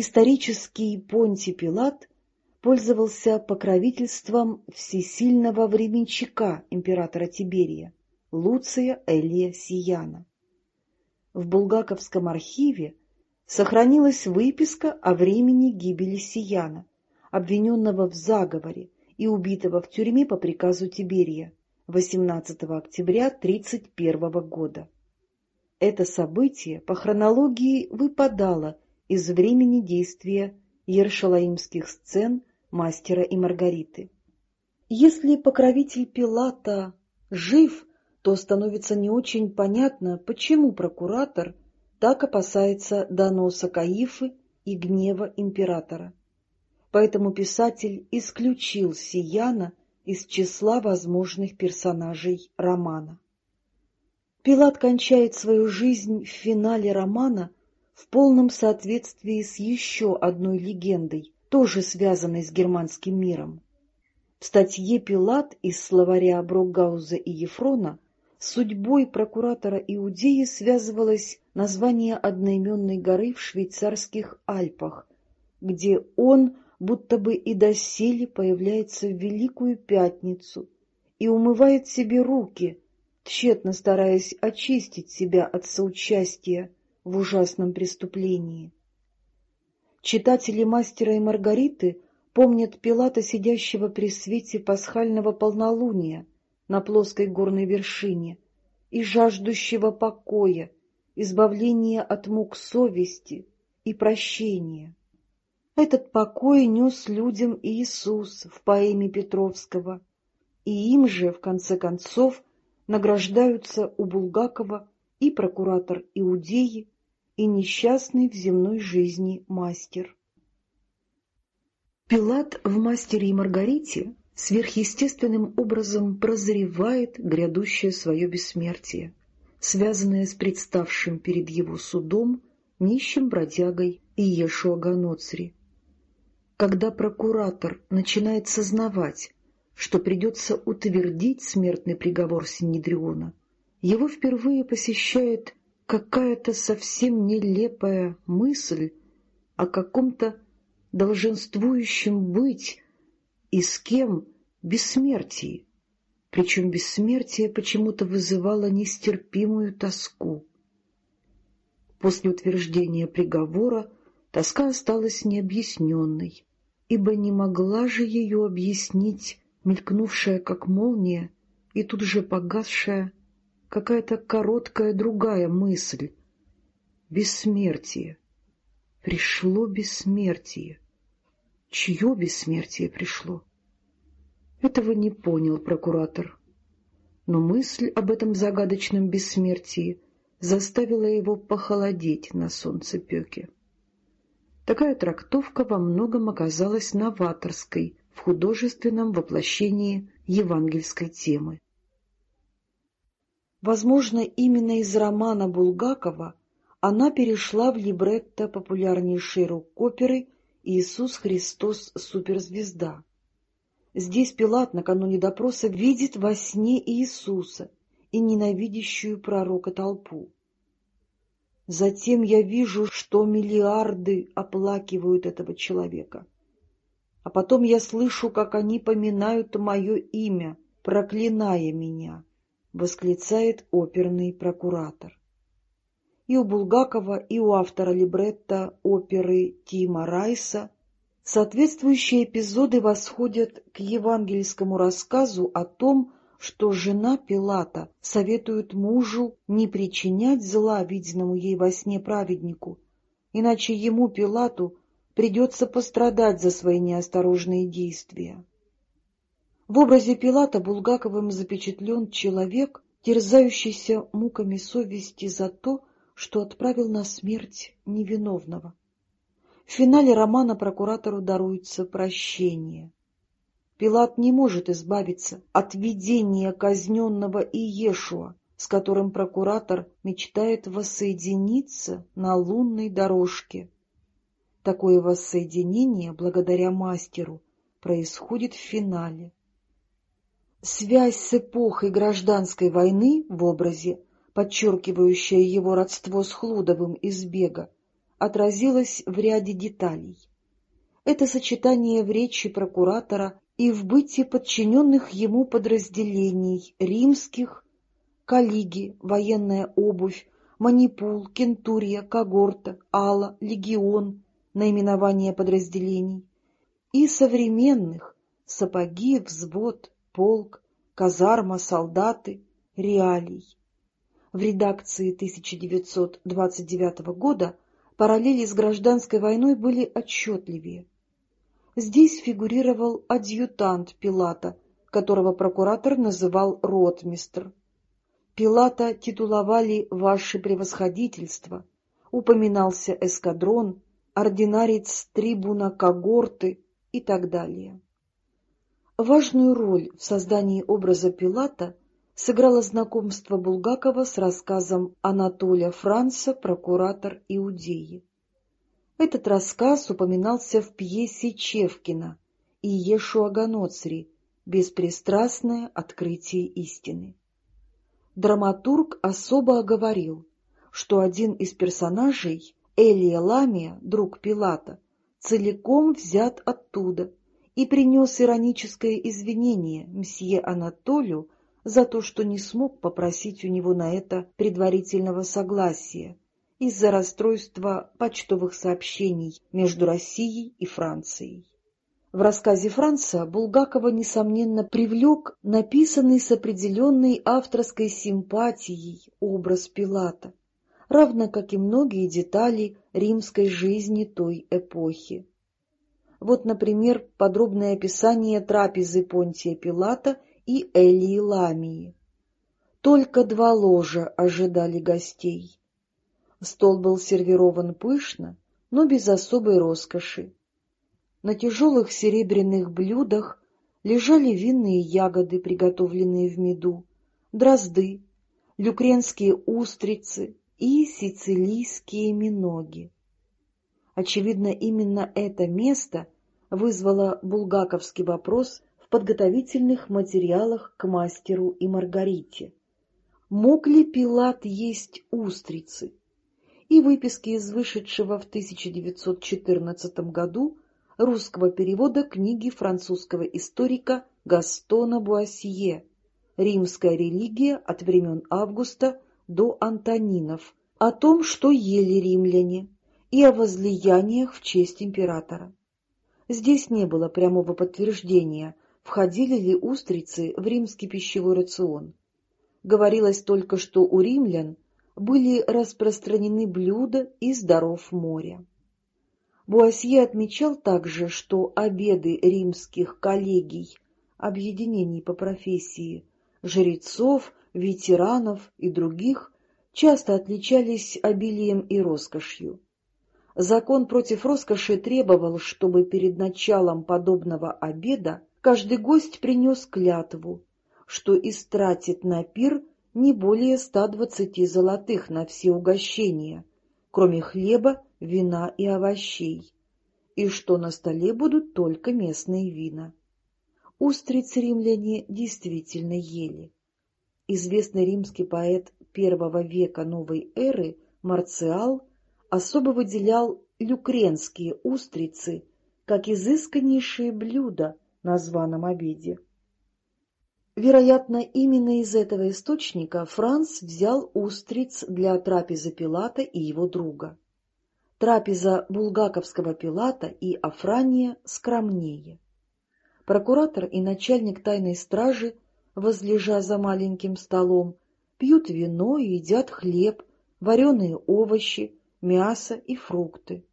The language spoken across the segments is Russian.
Исторический Понтий Пилат пользовался покровительством всесильного временщика императора Тиберия, Луция Элия Сияна. В Булгаковском архиве сохранилась выписка о времени гибели Сияна, обвиненного в заговоре и убитого в тюрьме по приказу Тиберия 18 октября 1931 года. Это событие по хронологии выпадало из времени действия ершалаимских сцен «Мастера и Маргариты». Если покровитель Пилата жив, то становится не очень понятно, почему прокуратор так опасается доноса Каифы и гнева императора. Поэтому писатель исключил Сияна из числа возможных персонажей романа. Пилат кончает свою жизнь в финале романа в полном соответствии с еще одной легендой, тоже связанной с германским миром. В статье «Пилат» из словаря Брокгауза и Ефрона судьбой прокуратора Иудеи связывалось название одноименной горы в швейцарских Альпах, где он будто бы и доселе появляется в Великую Пятницу и умывает себе руки, тщетно стараясь очистить себя от соучастия в ужасном преступлении. Читатели «Мастера и Маргариты» помнят Пилата, сидящего при свете пасхального полнолуния на плоской горной вершине и жаждущего покоя, избавления от мук совести и прощения. Этот покой нес людям Иисус в поэме Петровского, и им же, в конце концов, награждаются у Булгакова и прокуратор Иудеи, и несчастный в земной жизни мастер. Пилат в «Мастере и Маргарите» сверхъестественным образом прозревает грядущее свое бессмертие, связанное с представшим перед его судом нищим бродягой Иешуа Ганоцри. Когда прокуратор начинает сознавать, что придется утвердить смертный приговор Синедриона, его впервые посещает какая-то совсем нелепая мысль о каком-то долженствующем быть и с кем бессмертии, причем бессмертие почему-то вызывало нестерпимую тоску. После утверждения приговора тоска осталась необъясненной, ибо не могла же ее объяснить мелькнувшая, как молния, и тут же погасшая какая-то короткая другая мысль. Бессмертие. Пришло бессмертие. Чье бессмертие пришло? Этого не понял прокуратор. Но мысль об этом загадочном бессмертии заставила его похолодеть на солнцепеке. Такая трактовка во многом оказалась новаторской в художественном воплощении евангельской темы. Возможно, именно из романа Булгакова она перешла в либретто популярнейшей рок-оперы «Иисус Христос. Суперзвезда». Здесь Пилат накануне допроса видит во сне Иисуса и ненавидящую пророка толпу. Затем я вижу, что миллиарды оплакивают этого человека. А потом я слышу, как они поминают мое имя, проклиная меня. — восклицает оперный прокуратор. И у Булгакова, и у автора либретто оперы Тима Райса соответствующие эпизоды восходят к евангельскому рассказу о том, что жена Пилата советует мужу не причинять зла виденному ей во сне праведнику, иначе ему, Пилату, придется пострадать за свои неосторожные действия. В образе Пилата Булгаковым запечатлен человек, терзающийся муками совести за то, что отправил на смерть невиновного. В финале романа прокуратору даруется прощение. Пилат не может избавиться от видения казненного Иешуа, с которым прокуратор мечтает воссоединиться на лунной дорожке. Такое воссоединение, благодаря мастеру, происходит в финале. Связь с эпохой гражданской войны в образе, подчеркивающая его родство с Хлудовым из «Бега», отразилось в ряде деталей. Это сочетание в речи прокуратора и в бытии подчиненных ему подразделений римских, калиги, военная обувь, манипул, кентурия, когорта, ала, легион, наименование подразделений, и современных сапоги, взвод, полк, казарма, солдаты, реалий. В редакции 1929 года параллели с гражданской войной были отчетливее. Здесь фигурировал адъютант Пилата, которого прокуратор называл ротмистр. Пилата титуловали «Ваше превосходительство», упоминался эскадрон, ординарец трибуна когорты и так далее. Важную роль в создании образа Пилата сыграло знакомство Булгакова с рассказом Анатолия Франца «Прокуратор Иудеи». Этот рассказ упоминался в пьесе Чевкина и Ешуа Ганоцри «Беспристрастное открытие истины». Драматург особо оговорил, что один из персонажей, Элия Ламия, друг Пилата, целиком взят оттуда и принес ироническое извинение мсье Анатолию за то, что не смог попросить у него на это предварительного согласия, из-за расстройства почтовых сообщений между Россией и Францией. В рассказе Франца Булгакова, несомненно, привлек написанный с определенной авторской симпатией образ Пилата, равно как и многие детали римской жизни той эпохи. Вот, например, подробное описание трапезы Понтия Пилата и Элии Ламии. Только два ложа ожидали гостей. Стол был сервирован пышно, но без особой роскоши. На тяжелых серебряных блюдах лежали винные ягоды, приготовленные в меду, дрозды, люкренские устрицы и сицилийские миноги. Очевидно, именно это место вызвало булгаковский вопрос в подготовительных материалах к мастеру и Маргарите. Мог ли Пилат есть устрицы? и выписки из вышедшего в 1914 году русского перевода книги французского историка Гастона Буассие «Римская религия от времен Августа до Антонинов» о том, что ели римляне, и о возлияниях в честь императора. Здесь не было прямого подтверждения, входили ли устрицы в римский пищевой рацион. Говорилось только, что у римлян были распространены блюда из даров моря. Буасье отмечал также, что обеды римских коллегий, объединений по профессии, жрецов, ветеранов и других часто отличались обилием и роскошью. Закон против роскоши требовал, чтобы перед началом подобного обеда каждый гость принес клятву, что истратит на пир не более 120 золотых на все угощения, кроме хлеба, вина и овощей, и что на столе будут только местные вина. Устриц римляне действительно ели. Известный римский поэт первого века новой эры Марциал особо выделял люкренские устрицы как изысканнейшее блюдо на званом обеде. Вероятно, именно из этого источника Франц взял устриц для трапезы Пилата и его друга. Трапеза булгаковского Пилата и Афрания скромнее. Прокуратор и начальник тайной стражи, возлежа за маленьким столом, пьют вино и едят хлеб, вареные овощи, мясо и фрукты.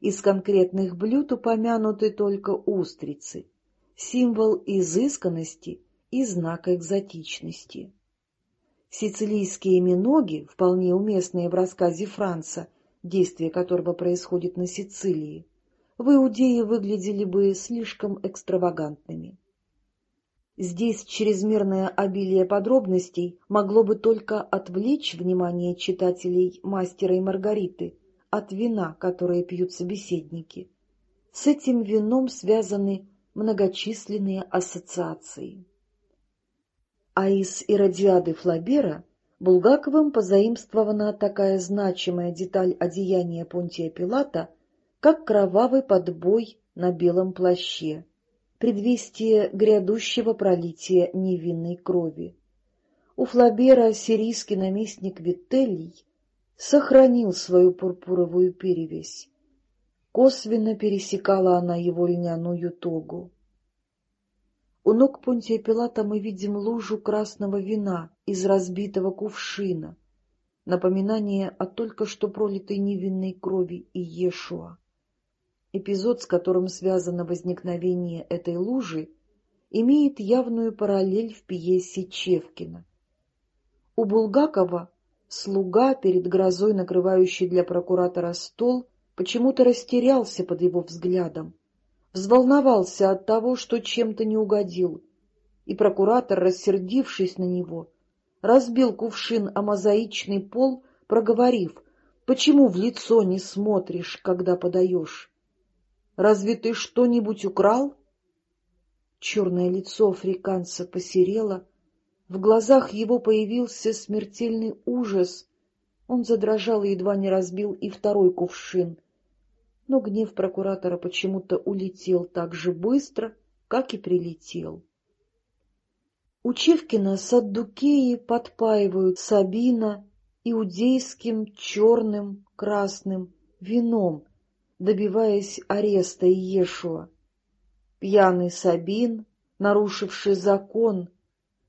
Из конкретных блюд упомянуты только устрицы, символ изысканности и знака экзотичности. Сицилийские миноги, вполне уместные в рассказе Франца, действие которого происходит на Сицилии, в Иудее выглядели бы слишком экстравагантными. Здесь чрезмерное обилие подробностей могло бы только отвлечь внимание читателей «Мастера и Маргариты» от вина, которое пьют собеседники. С этим вином связаны многочисленные ассоциации а из «Иродиады Флабера» Булгаковым позаимствована такая значимая деталь одеяния Понтия Пилата, как кровавый подбой на белом плаще, предвестие грядущего пролития невинной крови. У Флабера сирийский наместник Вителлий сохранил свою пурпуровую перевесь. Косвенно пересекала она его льняную тогу. У ног Понтия Пилата мы видим лужу красного вина из разбитого кувшина, напоминание о только что пролитой невинной крови Иешуа. Эпизод, с которым связано возникновение этой лужи, имеет явную параллель в пьесе Чевкина. У Булгакова слуга, перед грозой накрывающий для прокуратора стол, почему-то растерялся под его взглядом взволновался от того, что чем-то не угодил, и прокуратор, рассердившись на него, разбил кувшин о мозаичный пол, проговорив, «Почему в лицо не смотришь, когда подаешь? Разве ты что-нибудь украл?» Черное лицо африканца посерело, в глазах его появился смертельный ужас. Он задрожал и едва не разбил и второй кувшин — но гнев прокуратора почему-то улетел так же быстро, как и прилетел. У Чевкина саддукеи подпаивают Сабина иудейским черным красным вином, добиваясь ареста Иешуа. Пьяный Сабин, нарушивший закон,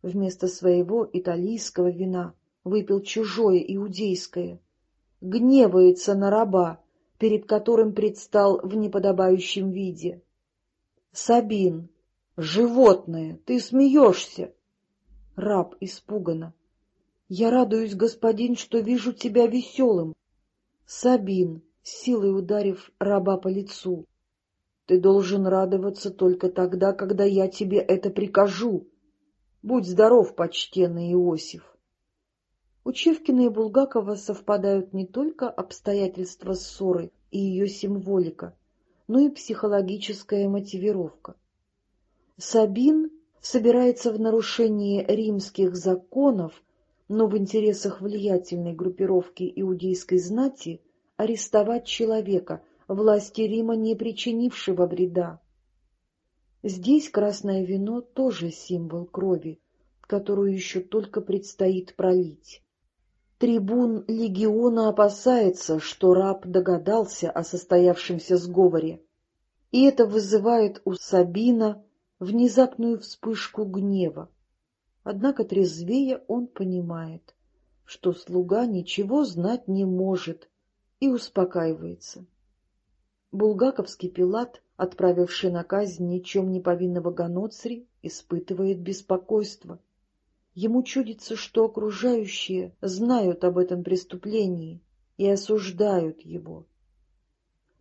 вместо своего италийского вина выпил чужое иудейское, гневается на раба, перед которым предстал в неподобающем виде. — Сабин, животное, ты смеешься! Раб испуганно. — Я радуюсь, господин, что вижу тебя веселым. Сабин, силой ударив раба по лицу. — Ты должен радоваться только тогда, когда я тебе это прикажу. Будь здоров, почтенный Иосиф. У Чевкина и Булгакова совпадают не только обстоятельства ссоры и ее символика, но и психологическая мотивировка. Сабин собирается в нарушении римских законов, но в интересах влиятельной группировки иудейской знати арестовать человека, власти Рима не причинившего вреда. Здесь красное вино тоже символ крови, которую еще только предстоит пролить. Трибун легиона опасается, что раб догадался о состоявшемся сговоре, и это вызывает у Сабина внезапную вспышку гнева. Однако трезвее он понимает, что слуга ничего знать не может, и успокаивается. Булгаковский пилат, отправивший на казнь ничем не повинного Ганоцри, испытывает беспокойство — Ему чудится, что окружающие знают об этом преступлении и осуждают его.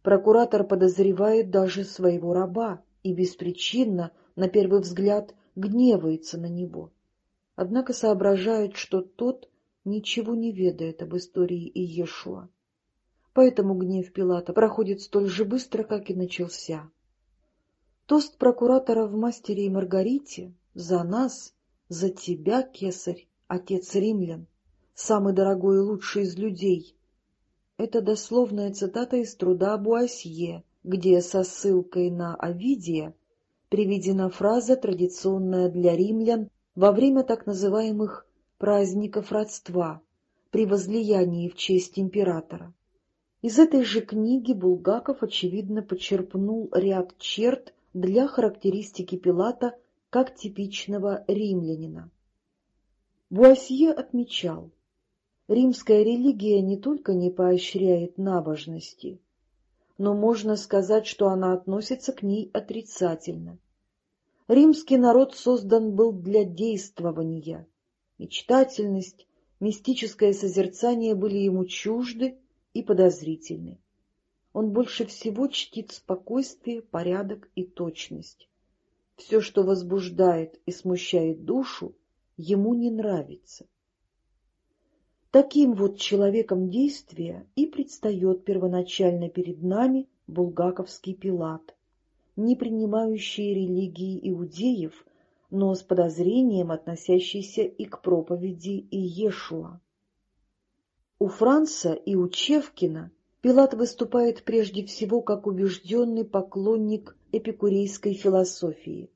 Прокуратор подозревает даже своего раба и беспричинно, на первый взгляд, гневается на него. Однако соображает, что тот ничего не ведает об истории Иешуа. Поэтому гнев Пилата проходит столь же быстро, как и начался. Тост прокуратора в «Мастере и Маргарите» «За нас» За тебя, кесарь, отец римлян, самый дорогой и лучший из людей. Это дословная цитата из труда Буасье, где со ссылкой на Овидия приведена фраза, традиционная для римлян во время так называемых праздников родства, при возлиянии в честь императора. Из этой же книги Булгаков, очевидно, почерпнул ряд черт для характеристики Пилата как типичного римлянина. Буасье отмечал, римская религия не только не поощряет набожности, но можно сказать, что она относится к ней отрицательно. Римский народ создан был для действования. Мечтательность, мистическое созерцание были ему чужды и подозрительны. Он больше всего чтит спокойствие, порядок и точность. Все, что возбуждает и смущает душу, ему не нравится. Таким вот человеком действия и предстает первоначально перед нами булгаковский Пилат, не принимающий религии иудеев, но с подозрением относящийся и к проповеди Иешуа. У Франца и у Чевкина Пилат выступает прежде всего как убежденный поклонник эпикурейской философии.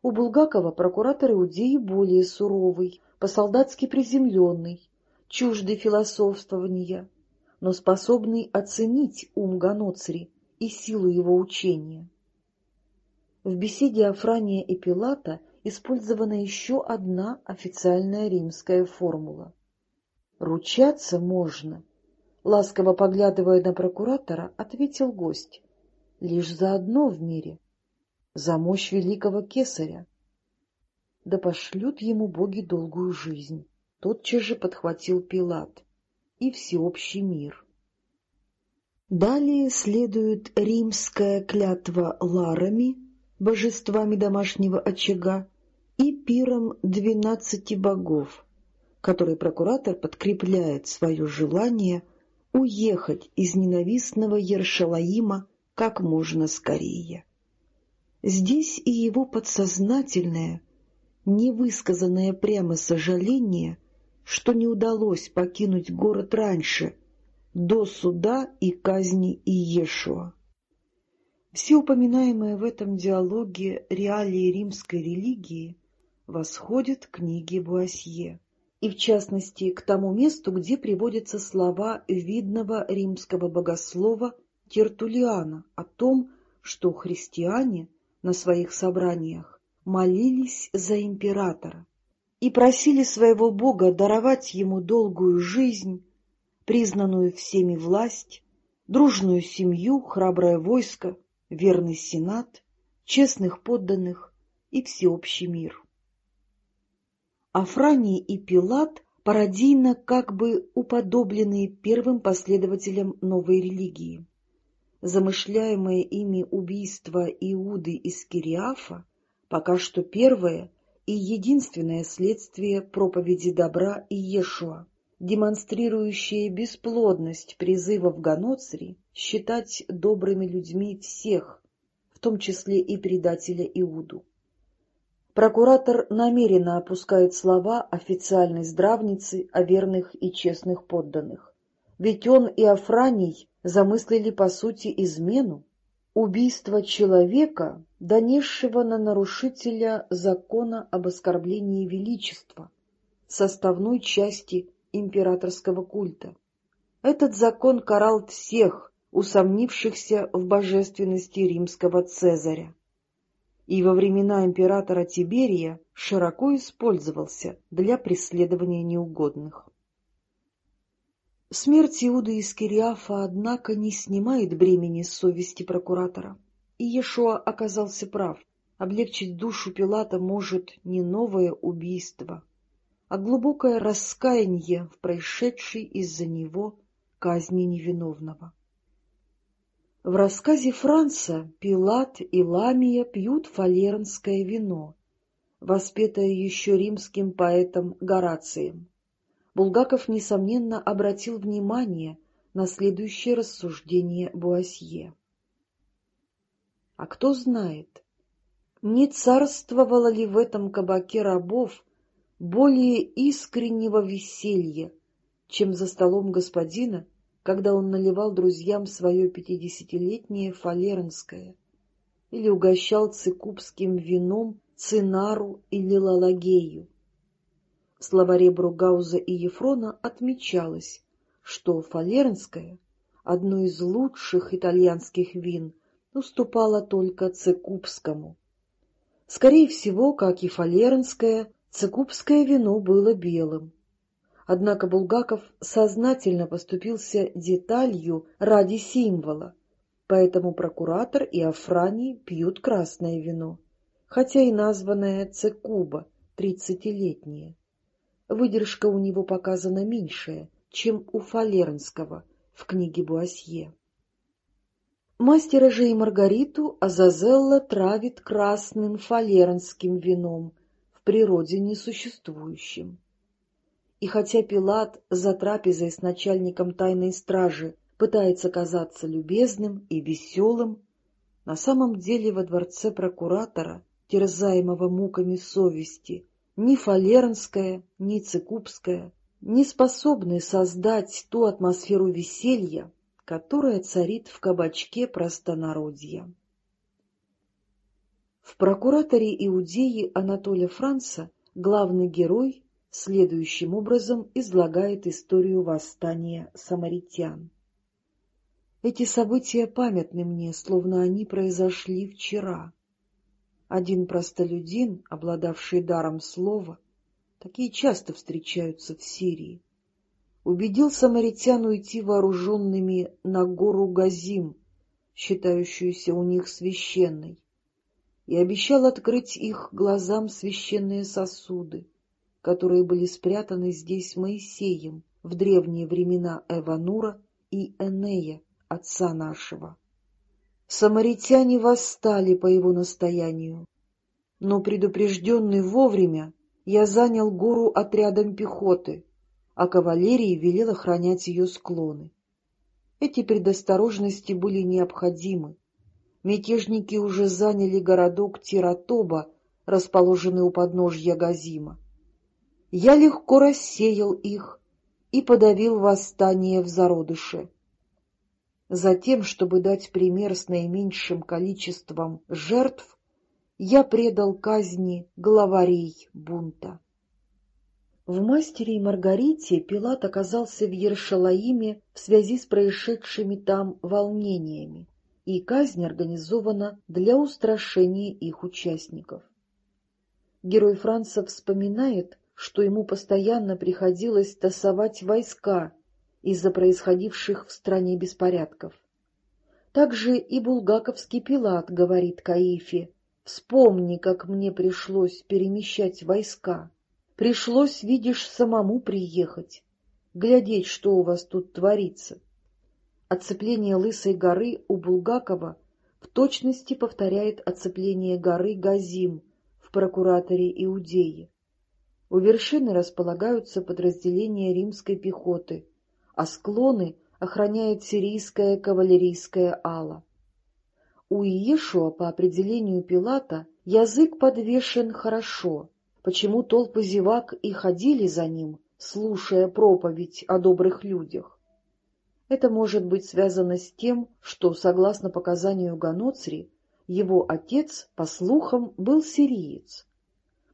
У Булгакова прокуратор Иудеи более суровый, по-солдатски приземленный, чуждый философствования, но способный оценить ум Ганоцри и силу его учения. В беседе Афрания и Пилата использована еще одна официальная римская формула. «Ручаться можно», — ласково поглядывая на прокуратора, ответил гость, — «лишь за одно в мире — за мощь великого кесаря». Да пошлют ему боги долгую жизнь, тотчас же подхватил Пилат, и всеобщий мир. Далее следует римская клятва ларами, божествами домашнего очага, и пиром двенадцати богов, который прокуратор подкрепляет свое желание уехать из ненавистного Ершалаима как можно скорее. Здесь и его подсознательное, невысказанное прямо сожаление, что не удалось покинуть город раньше, до суда и казни Иешуа. Все упоминаемые в этом диалоге реалии римской религии восходят к книге Буасье, и в частности к тому месту, где приводятся слова видного римского богослова Тертулиана о том, что христиане на своих собраниях молились за императора и просили своего бога даровать ему долгую жизнь, признанную всеми власть, дружную семью, храброе войско, верный сенат, честных подданных и всеобщий мир. Афраний и Пилат пародийно как бы уподоблены первым последователям новой религии. Замышляемое ими убийство Иуды из Кириафа пока что первое и единственное следствие проповеди добра Иешуа, демонстрирующее бесплодность призывов Ганоцри считать добрыми людьми всех, в том числе и предателя Иуду. Прокуратор намеренно опускает слова официальной здравницы о верных и честных подданных. Ведь он и Афраний замыслили по сути измену, убийство человека, донесшего на нарушителя закона об оскорблении величества, составной части императорского культа. Этот закон карал всех, усомнившихся в божественности римского Цезаря. И во времена императора Тиберия широко использовался для преследования неугодных. Смерть Иуды из однако, не снимает бремени с совести прокуратора. И Иешуа оказался прав. Облегчить душу Пилата может не новое убийство, а глубокое раскаяние в происшедшей из-за него казни невиновного. В рассказе Франца Пилат и Ламия пьют фалернское вино, воспетое еще римским поэтом Горацием. Булгаков, несомненно, обратил внимание на следующее рассуждение Буасье. А кто знает, не царствовало ли в этом кабаке рабов более искреннего веселья, чем за столом господина, когда он наливал друзьям свое пятидесятилетнее фалернское или угощал цикубским вином цинару или лалагею. В словаре Бругауза и Ефрона отмечалось, что фалернское, одно из лучших итальянских вин, уступало только цикубскому. Скорее всего, как и фалернское, цикубское вино было белым, Однако Булгаков сознательно поступился деталью ради символа, поэтому прокуратор и Афраний пьют красное вино, хотя и названное Цекуба, тридцатилетнее. Выдержка у него показана меньшая, чем у Фалернского в книге Буасье. Мастера же и Маргариту Азазелла травит красным фалернским вином, в природе несуществующим. И хотя Пилат за трапезой с начальником тайной стражи пытается казаться любезным и веселым, на самом деле во дворце прокуратора терзаемого муками совести, ни фалернская, ни цикубская, не способны создать ту атмосферу веселья, которая царит в кабачке простонародья. В «Прокураторе Иудеи» Анатолия Франца главный герой следующим образом излагает историю восстания самаритян. Эти события памятны мне, словно они произошли вчера. Один простолюдин, обладавший даром слова, такие часто встречаются в Сирии, убедил самаритян уйти вооруженными на гору Газим, считающуюся у них священной, и обещал открыть их глазам священные сосуды, которые были спрятаны здесь Моисеем в древние времена Эванура и Энея, отца нашего. Самаритяне восстали по его настоянию, но, предупрежденный вовремя, я занял гору отрядом пехоты, а кавалерии велел охранять ее склоны. Эти предосторожности были необходимы. Мятежники уже заняли городок Тиратоба, расположенный у подножья Газима. Я легко рассеял их и подавил восстание в зародыше. Затем, чтобы дать пример с наименьшим количеством жертв, я предал казни главарей бунта. В «Мастере и Маргарите» Пилат оказался в Ершалаиме в связи с происшедшими там волнениями, и казнь организована для устрашения их участников. Герой Франца вспоминает, что ему постоянно приходилось тасовать войска из-за происходивших в стране беспорядков. Также и булгаковский Пилат говорит Каифе, «Вспомни, как мне пришлось перемещать войска. Пришлось, видишь, самому приехать, глядеть, что у вас тут творится». Оцепление Лысой горы у Булгакова в точности повторяет оцепление горы Газим в прокураторе Иудеи. У вершины располагаются подразделения римской пехоты, а склоны охраняет сирийская кавалерийская ала. У Иешуа, по определению Пилата, язык подвешен хорошо, почему толпы зевак и ходили за ним, слушая проповедь о добрых людях. Это может быть связано с тем, что, согласно показанию Ганоцри, его отец, по слухам, был сириец.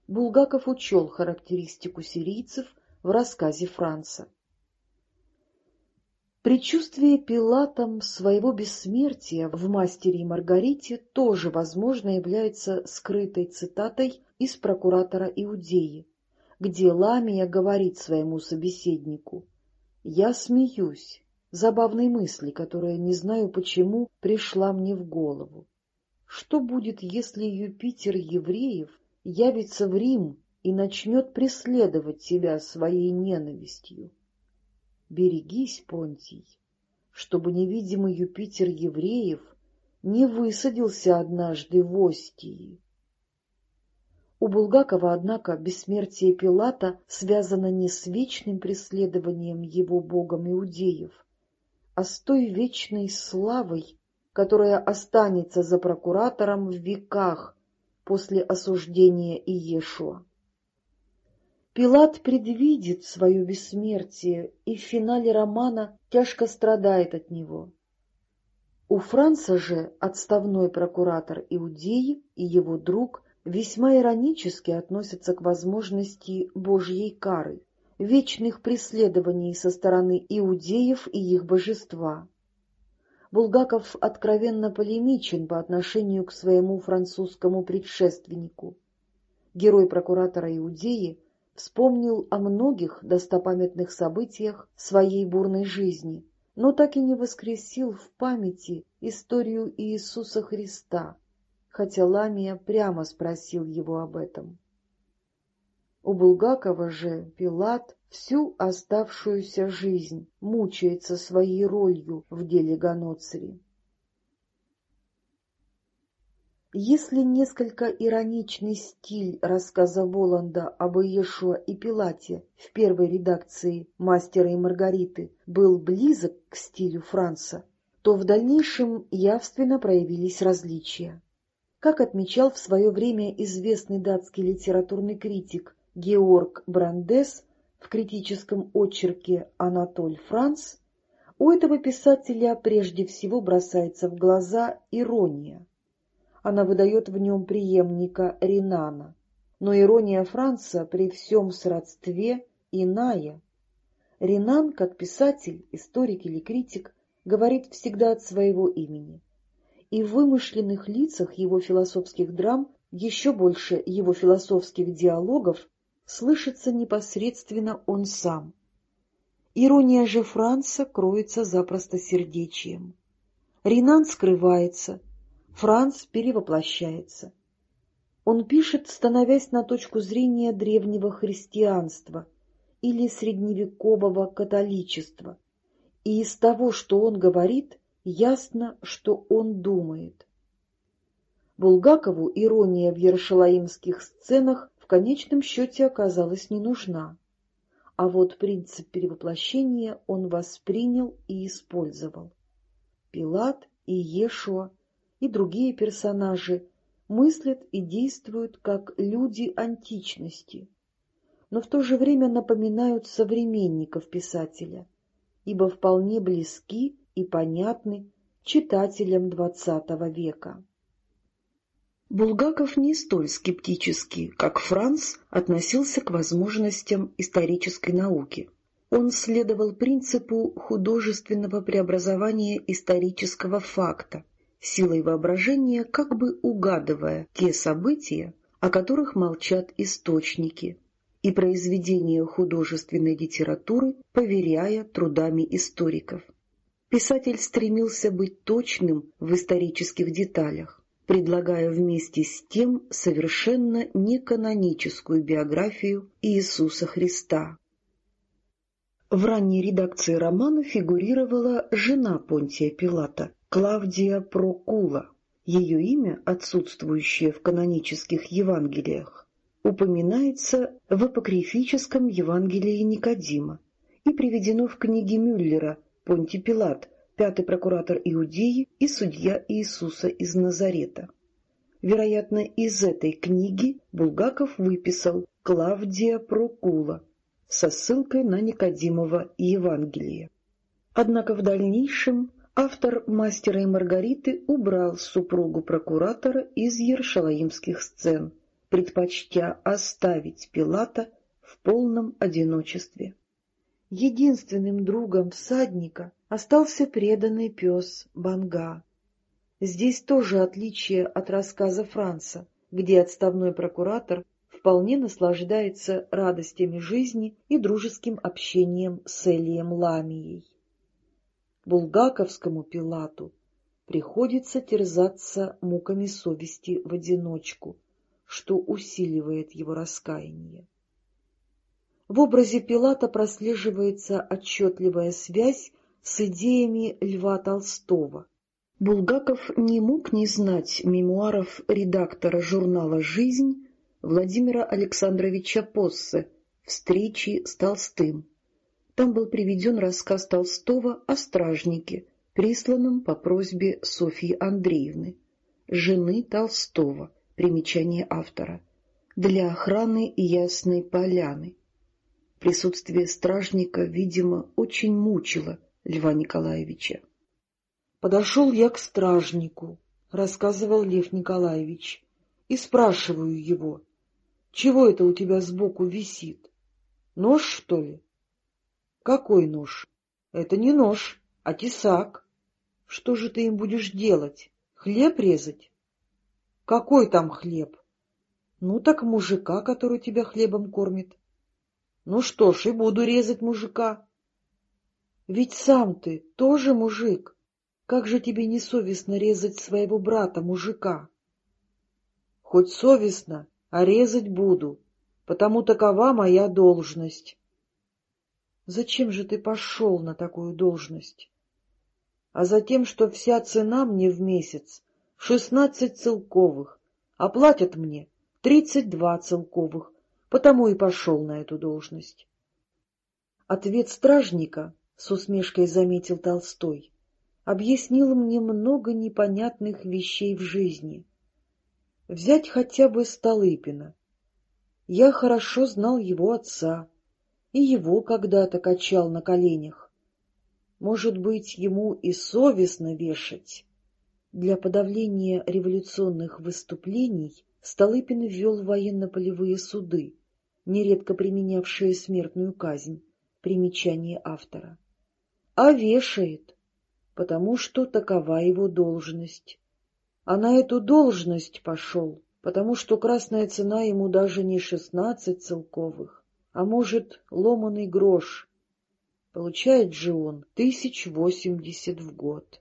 Булгаков учел характеристику сирийцев в рассказе Франца. Предчувствие Пилатом своего бессмертия в «Мастере и Маргарите» тоже, возможно, является скрытой цитатой из прокуратора Иудеи, где Ламия говорит своему собеседнику «Я смеюсь, забавной мысли, которая, не знаю почему, пришла мне в голову. Что будет, если Юпитер евреев явится в Рим и начнет преследовать тебя своей ненавистью?» Берегись, Понтий, чтобы невидимый Юпитер евреев не высадился однажды в Остии. У Булгакова, однако, бессмертие Пилата связано не с вечным преследованием его богом иудеев, а с той вечной славой, которая останется за прокуратором в веках после осуждения Иешуа. Пилат предвидит свое бессмертие и в финале романа тяжко страдает от него. У Франца же отставной прокуратор Иудеи и его друг весьма иронически относятся к возможности Божьей кары, вечных преследований со стороны иудеев и их божества. Булгаков откровенно полемичен по отношению к своему французскому предшественнику. Герой прокуратора Иудеи вспомнил о многих достопамятных событиях своей бурной жизни, но так и не воскресил в памяти историю Иисуса Христа, хотя Ламия прямо спросил его об этом. У Булгакова же Пилат всю оставшуюся жизнь мучается своей ролью в деле Ганоцри. Если несколько ироничный стиль рассказа Воланда об Иешуа и Пилате в первой редакции «Мастера и Маргариты» был близок к стилю Франца, то в дальнейшем явственно проявились различия. Как отмечал в свое время известный датский литературный критик Георг Брандес в критическом очерке «Анатоль Франц», у этого писателя прежде всего бросается в глаза ирония. Она выдает в нем преемника Ринана. Но ирония Франца при всем сродстве иная. Ринан, как писатель, историк или критик, говорит всегда от своего имени. И в вымышленных лицах его философских драм, еще больше его философских диалогов, слышится непосредственно он сам. Ирония же Франца кроется за простосердечием. Ринан скрывается, Франц перевоплощается. Он пишет, становясь на точку зрения древнего христианства или средневекового католичества, и из того, что он говорит, ясно, что он думает. Булгакову ирония в ершалаимских сценах в конечном счете оказалась не нужна а вот принцип перевоплощения он воспринял и использовал. Пилат и Ешуа и другие персонажи мыслят и действуют как люди античности, но в то же время напоминают современников писателя, ибо вполне близки и понятны читателям XX века. Булгаков не столь скептически, как Франц, относился к возможностям исторической науки. Он следовал принципу художественного преобразования исторического факта, силой воображения как бы угадывая те события, о которых молчат источники, и произведения художественной литературы поверяя трудами историков. Писатель стремился быть точным в исторических деталях, предлагая вместе с тем совершенно неканоническую биографию Иисуса Христа. В ранней редакции романа фигурировала жена Понтия Пилата, Клавдия Прокула. Ее имя, отсутствующее в канонических Евангелиях, упоминается в апокрифическом Евангелии Никодима и приведено в книге Мюллера «Понтий Пилат», пятый прокуратор Иудеи и судья Иисуса из Назарета. Вероятно, из этой книги Булгаков выписал Клавдия Прокула со ссылкой на Никодимова Евангелие. Однако в дальнейшем автор «Мастера и Маргариты» убрал супругу прокуратора из ершалаимских сцен, предпочтя оставить Пилата в полном одиночестве. Единственным другом всадника остался преданный пес Банга. Здесь тоже отличие от рассказа Франца, где отставной прокуратор вполне наслаждается радостями жизни и дружеским общением с Элием Ламией. Булгаковскому Пилату приходится терзаться муками совести в одиночку, что усиливает его раскаяние. В образе Пилата прослеживается отчетливая связь с идеями Льва Толстого. Булгаков не мог не знать мемуаров редактора журнала «Жизнь» Владимира Александровича Поссе «Встречи с Толстым». Там был приведен рассказ Толстого о стражнике, присланном по просьбе Софьи Андреевны, жены Толстого, примечание автора, для охраны Ясной Поляны. Присутствие стражника, видимо, очень мучило Льва Николаевича. «Подошел я к стражнику», — рассказывал Лев Николаевич, — «и спрашиваю его, чего это у тебя сбоку висит? Нож, что ли?» «Какой нож? Это не нож, а тесак. Что же ты им будешь делать? Хлеб резать?» «Какой там хлеб?» «Ну так мужика, который тебя хлебом кормит». «Ну что ж, и буду резать мужика». Ведь сам ты тоже мужик. Как же тебе не совестно резать своего брата-мужика? Хоть совестно, а резать буду, потому такова моя должность. Зачем же ты пошел на такую должность? А за тем, что вся цена мне в месяц — шестнадцать целковых, а платят мне тридцать два целковых, потому и пошел на эту должность. Ответ стражника — с усмешкой заметил Толстой, — объяснил мне много непонятных вещей в жизни. Взять хотя бы Столыпина. Я хорошо знал его отца, и его когда-то качал на коленях. Может быть, ему и совестно вешать. Для подавления революционных выступлений Столыпин ввел военно-полевые суды, нередко применявшие смертную казнь, примечание автора. А вешает, потому что такова его должность. А на эту должность пошел, потому что красная цена ему даже не шестнадцать целковых, а может, ломаный грош. Получает же он тысяч восемьдесят в год.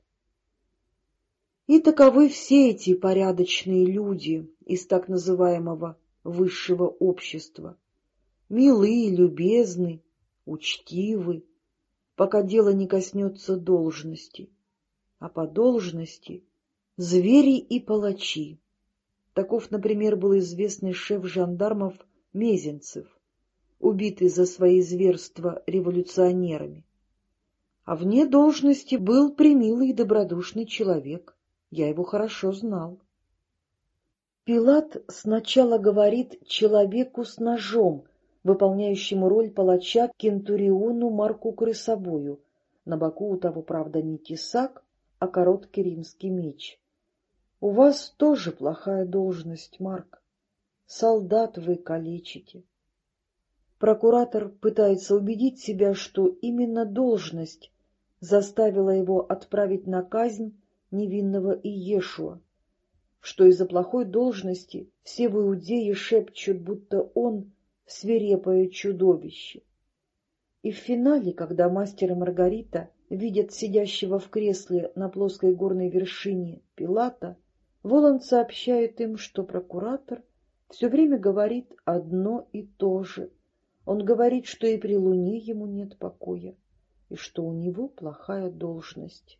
И таковы все эти порядочные люди из так называемого высшего общества. Милы, любезны, учтивы, пока дело не коснется должности, а по должности — звери и палачи. Таков, например, был известный шеф жандармов Мезенцев, убитый за свои зверства революционерами. А вне должности был примилый и добродушный человек. Я его хорошо знал. Пилат сначала говорит человеку с ножом, выполняющему роль палача кентуриону Марку Крысобою. На боку у того, правда, не тесак, а короткий римский меч. У вас тоже плохая должность, Марк. Солдат вы калечите. Прокуратор пытается убедить себя, что именно должность заставила его отправить на казнь невинного Иешуа, что из-за плохой должности все в Иудее шепчут, будто он свирепое чудовище. И в финале, когда мастер и Маргарита видят сидящего в кресле на плоской горной вершине Пилата, Воланд сообщает им, что прокуратор все время говорит одно и то же. Он говорит, что и при луне ему нет покоя, и что у него плохая должность.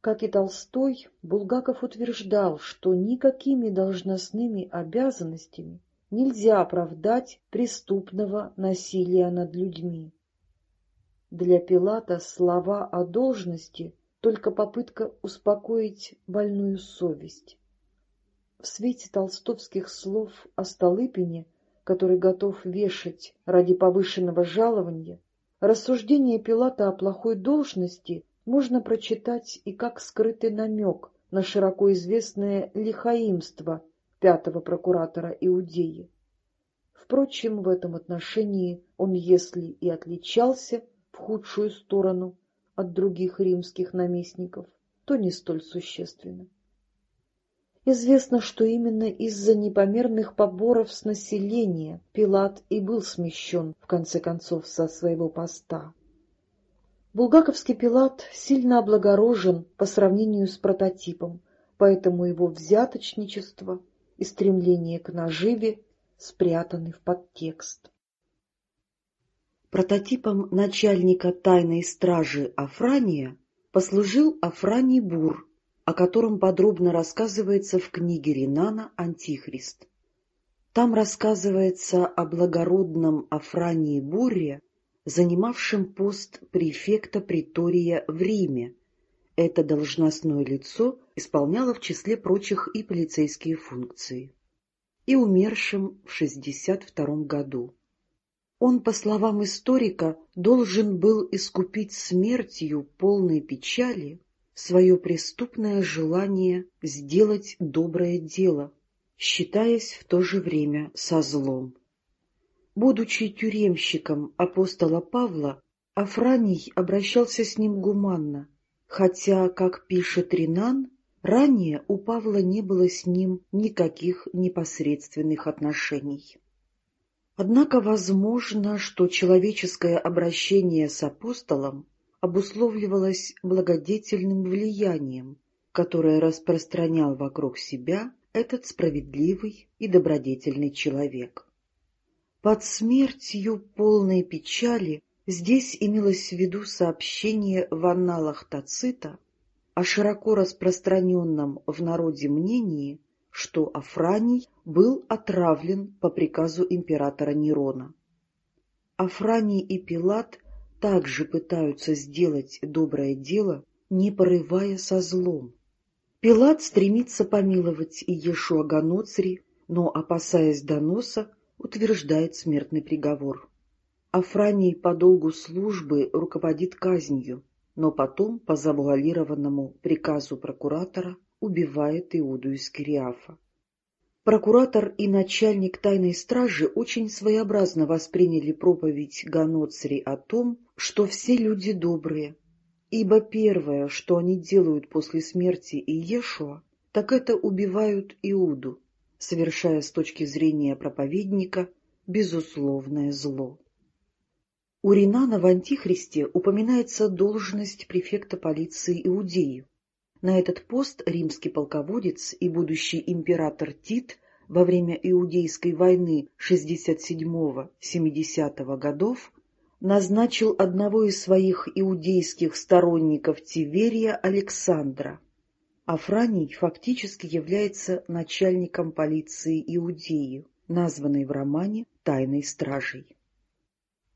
Как и Толстой, Булгаков утверждал, что никакими должностными обязанностями нельзя оправдать преступного насилия над людьми. Для Пилата слова о должности — только попытка успокоить больную совесть. В свете толстовских слов о Столыпине, который готов вешать ради повышенного жалования, рассуждение Пилата о плохой должности можно прочитать и как скрытый намек на широко известное лихаимство пятого прокуратора Иудеи. Впрочем, в этом отношении он, если и отличался в худшую сторону от других римских наместников, то не столь существенно. Известно, что именно из-за непомерных поборов с населения Пилат и был смещен, в конце концов, со своего поста. Булгаковский Пилат сильно облагорожен по сравнению с прототипом, поэтому его взяточничество и стремление к наживе спрятаны в подтекст. Прототипом начальника тайной стражи Афрания послужил Афраний Бур, о котором подробно рассказывается в книге Ринана «Антихрист». Там рассказывается о благородном Афрании Бурре, занимавшем пост префекта притория в Риме, это должностное лицо исполняло в числе прочих и полицейские функции. И умершим в 62 году. Он, по словам историка, должен был искупить смертью полной печали свое преступное желание сделать доброе дело, считаясь в то же время со злом. Будучи тюремщиком апостола Павла, Афраний обращался с ним гуманно, хотя, как пишет Ринан, ранее у Павла не было с ним никаких непосредственных отношений. Однако возможно, что человеческое обращение с апостолом обусловливалось благодетельным влиянием, которое распространял вокруг себя этот справедливый и добродетельный человек. Под смертью полной печали Здесь имелось в виду сообщение в анналах Тацита о широко распространенном в народе мнении, что Афраний был отравлен по приказу императора Нерона. Афраний и Пилат также пытаются сделать доброе дело, не порывая со злом. Пилат стремится помиловать Иешуа Ганоцри, но, опасаясь доноса, утверждает смертный приговор. Афраний по долгу службы руководит казнью, но потом, по завуалированному приказу прокуратора, убивает Иуду из Кириафа. Прокуратор и начальник тайной стражи очень своеобразно восприняли проповедь Ганоцри о том, что все люди добрые, ибо первое, что они делают после смерти Иешуа, так это убивают Иуду, совершая с точки зрения проповедника безусловное зло. У Ринана в «Антихристе» упоминается должность префекта полиции Иудеи. На этот пост римский полководец и будущий император Тит во время Иудейской войны 67-70 годов назначил одного из своих иудейских сторонников Тиверия Александра. Афраний фактически является начальником полиции Иудеи, названной в романе «Тайной стражей».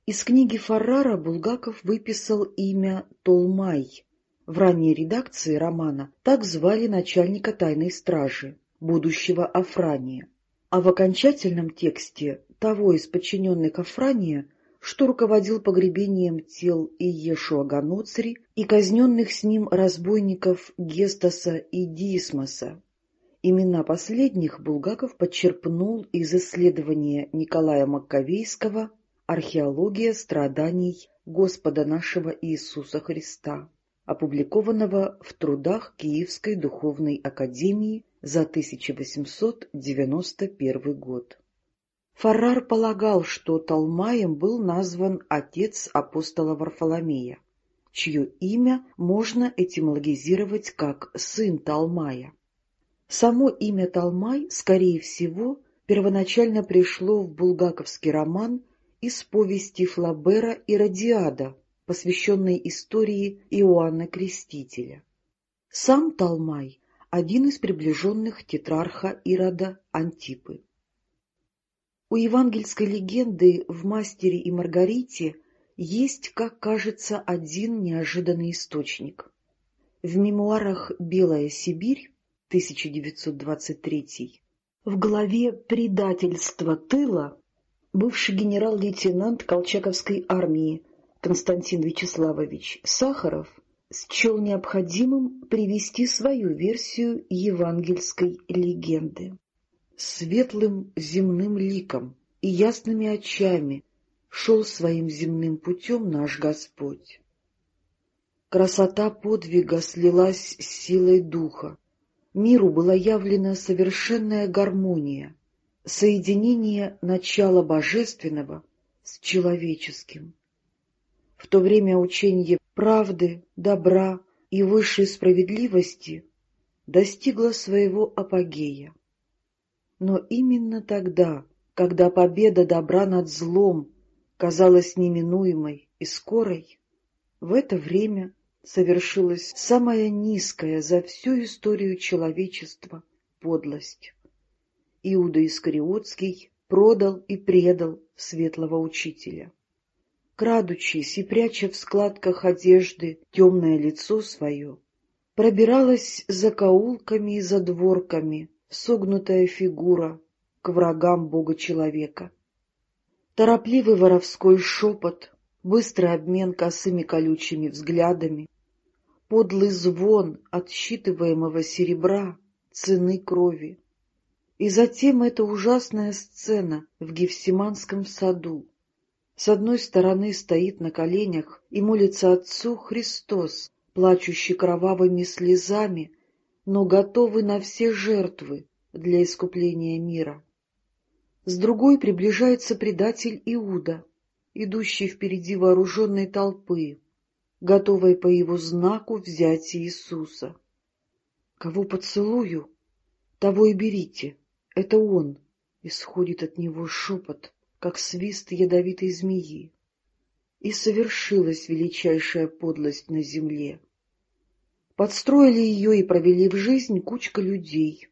Из книги Фаррара Булгаков выписал имя Толмай. В ранней редакции романа так звали начальника тайной стражи, будущего Афрания, а в окончательном тексте того из подчиненных Афрания, что руководил погребением тел Иешуа Ганоцри и казненных с ним разбойников Гестаса и Дисмоса. Имена последних Булгаков подчерпнул из исследования Николая Маккавейского «Археология страданий Господа нашего Иисуса Христа», опубликованного в трудах Киевской духовной академии за 1891 год. Фаррар полагал, что Талмаем был назван отец апостола Варфоломея, чье имя можно этимологизировать как «сын Талмая». Само имя Талмай, скорее всего, первоначально пришло в булгаковский роман из повести Флабера и Радиада, посвященной истории Иоанна Крестителя. Сам Талмай – один из приближенных тетрарха Ирода Антипы. У евангельской легенды в «Мастере и Маргарите» есть, как кажется, один неожиданный источник. В мемуарах «Белая Сибирь» 1923 в главе «Предательство тыла» бывший генерал-лейтенант Колчаковской армии Константин Вячеславович Сахаров счел необходимым привести свою версию евангельской легенды. Светлым земным ликом и ясными очами шел своим земным путем наш Господь. Красота подвига слилась с силой духа. Миру была явлена совершенная гармония, соединение начала божественного с человеческим. В то время учение правды, добра и высшей справедливости достигло своего апогея. Но именно тогда, когда победа добра над злом казалась неминуемой и скорой, в это время совершилась самая низкая за всю историю человечества подлость. Иуда Искариотский продал и предал светлого учителя. Крадучись и пряча в складках одежды темное лицо свое, пробиралась за каулками и задворками согнутая фигура к врагам Бога-человека. Торопливый воровской шепот, быстрый обмен косыми колючими взглядами, подлый звон отсчитываемого серебра, цены крови, и затем эта ужасная сцена в Гефсиманском саду. С одной стороны стоит на коленях и молится Отцу Христос, плачущий кровавыми слезами, но готовый на все жертвы для искупления мира. С другой приближается предатель Иуда, идущий впереди вооруженной толпы, готовой по его знаку взять Иисуса. Кого поцелую, того и берите. Это он! Исходит от него шепот, как свист ядовитой змеи. И совершилась величайшая подлость на земле. Подстроили ее и провели в жизнь кучка людей,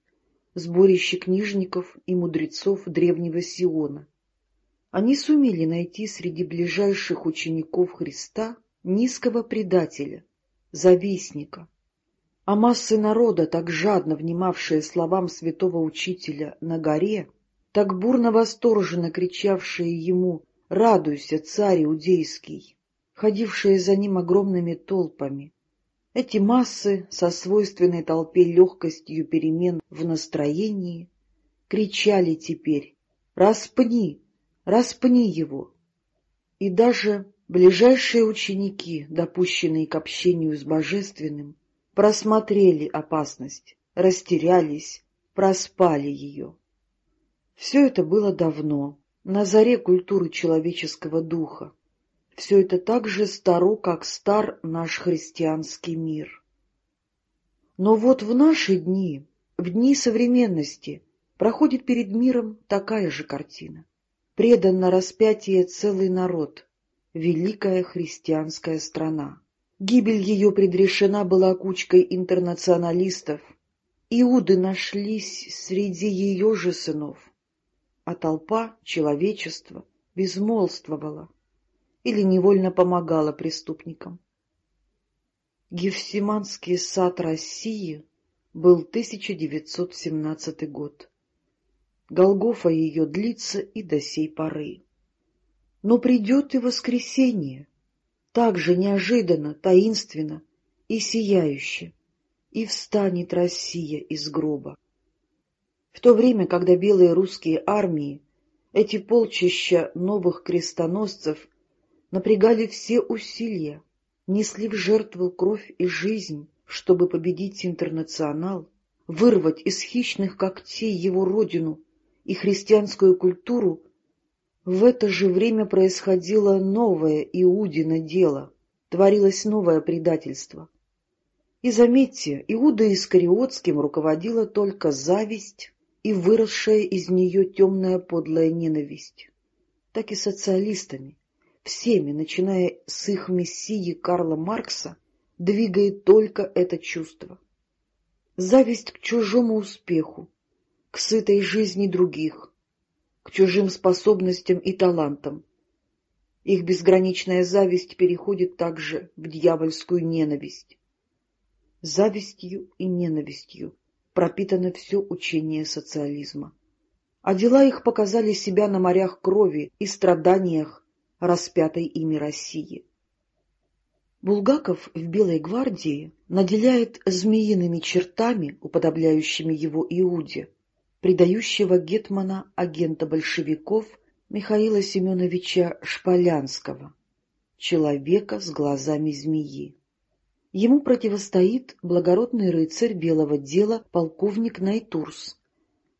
сборище книжников и мудрецов древнего Сиона. Они сумели найти среди ближайших учеников Христа низкого предателя, завистника, А массы народа, так жадно внимавшие словам святого учителя на горе, так бурно восторженно кричавшие ему «Радуйся, царь иудейский!», ходившие за ним огромными толпами, эти массы со свойственной толпе легкостью перемен в настроении кричали теперь «Распни! Распни его!» И даже ближайшие ученики, допущенные к общению с Божественным, просмотрели опасность, растерялись, проспали ее. Все это было давно, на заре культуры человеческого духа. Все это так же старо, как стар наш христианский мир. Но вот в наши дни, в дни современности, проходит перед миром такая же картина. Предан на распятие целый народ, великая христианская страна. Гибель ее предрешена была кучкой интернационалистов. Иуды нашлись среди ее же сынов, а толпа, человечество, безмолвствовала или невольно помогала преступникам. Гефсиманский сад России был 1917 год. Голгофа ее длится и до сей поры. Но придет и воскресенье, так же неожиданно, таинственно и сияюще, и встанет Россия из гроба. В то время, когда белые русские армии, эти полчища новых крестоносцев, напрягали все усилия, несли в жертву кровь и жизнь, чтобы победить интернационал, вырвать из хищных когтей его родину и христианскую культуру, в это же время происходило новое Иудино дело, творилось новое предательство. И заметьте, Иуда Искариотским руководила только зависть и выросшая из нее темная подлая ненависть. Так и социалистами, всеми, начиная с их мессии Карла Маркса, двигает только это чувство. Зависть к чужому успеху, к сытой жизни других, к чужим способностям и талантам. Их безграничная зависть переходит также в дьявольскую ненависть. Завистью и ненавистью пропитано все учение социализма. А дела их показали себя на морях крови и страданиях распятой ими России. Булгаков в «Белой гвардии» наделяет змеиными чертами, уподобляющими его Иуде, предающего гетмана агента большевиков Михаила Семеновича Шполянского, человека с глазами змеи. Ему противостоит благородный рыцарь белого дела полковник Найтурс,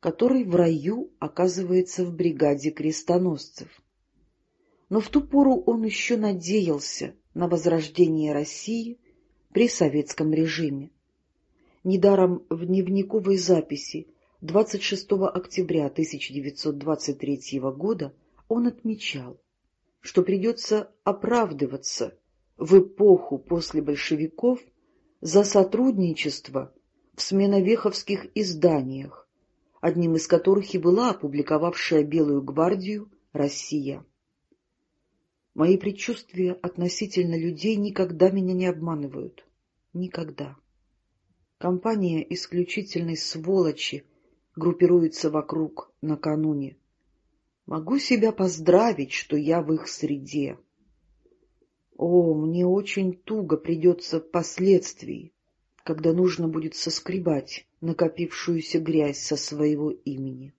который в раю оказывается в бригаде крестоносцев но в ту пору он еще надеялся на возрождение России при советском режиме. Недаром в дневниковой записи 26 октября 1923 года он отмечал, что придется оправдываться в эпоху после большевиков за сотрудничество в сменовеховских изданиях, одним из которых и была опубликовавшая «Белую гвардию» Россия. Мои предчувствия относительно людей никогда меня не обманывают. Никогда. Компания исключительной сволочи группируется вокруг накануне. Могу себя поздравить, что я в их среде. О, мне очень туго придется впоследствии, когда нужно будет соскребать накопившуюся грязь со своего имени.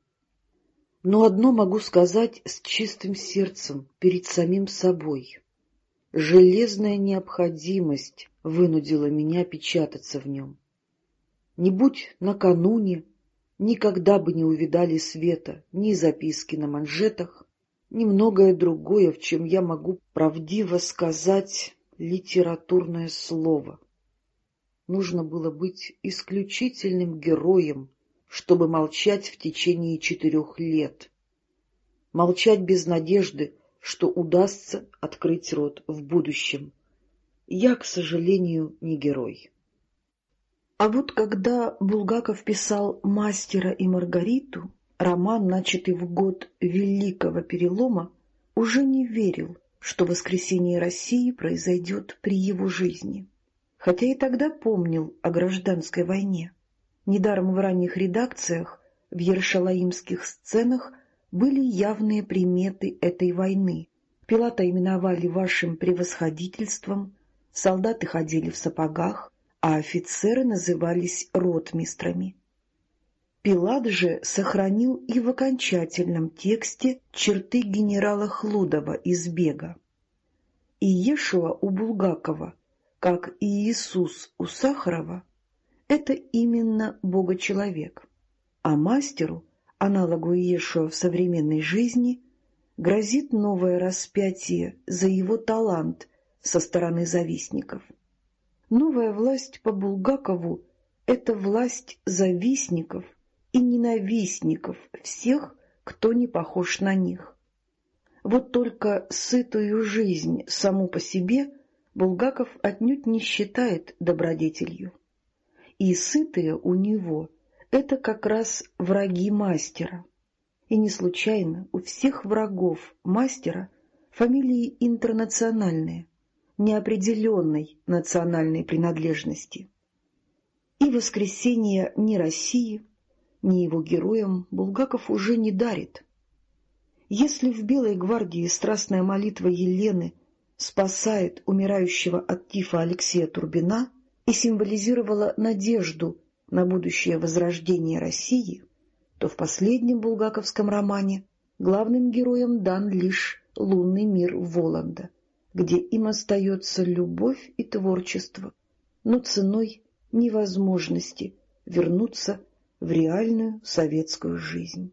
Но одно могу сказать с чистым сердцем перед самим собой. Железная необходимость вынудила меня печататься в нем. Не будь накануне, никогда бы не увидали света ни записки на манжетах, ни многое другое, в чем я могу правдиво сказать литературное слово. Нужно было быть исключительным героем чтобы молчать в течение четырех лет. Молчать без надежды, что удастся открыть рот в будущем. Я, к сожалению, не герой. А вот когда Булгаков писал «Мастера и Маргариту», роман, начатый в год Великого Перелома, уже не верил, что воскресение России произойдет при его жизни. хотя и тогда помнил о гражданской войне. Недаром в ранних редакциях, в ершалаимских сценах были явные приметы этой войны. Пилата именовали вашим превосходительством, солдаты ходили в сапогах, а офицеры назывались ротмистрами. Пилат же сохранил и в окончательном тексте черты генерала Хлудова из «Бега». И Ешуа у Булгакова, как и Иисус у Сахарова, это именно Бога-человек. А мастеру, аналогу Иешуа в современной жизни, грозит новое распятие за его талант со стороны завистников. Новая власть по Булгакову — это власть завистников — и ненавистников всех, кто не похож на них. Вот только сытую жизнь саму по себе Булгаков отнюдь не считает добродетелью. И сытые у него — это как раз враги мастера. И не случайно у всех врагов мастера фамилии интернациональные, неопределенной национальной принадлежности. И воскресенье не России — ни его героям Булгаков уже не дарит. Если в «Белой гвардии» страстная молитва Елены спасает умирающего от тифа Алексея Турбина и символизировала надежду на будущее возрождение России, то в последнем булгаковском романе главным героем дан лишь лунный мир Воланда, где им остается любовь и творчество, но ценой невозможности вернуться в реальную советскую жизнь.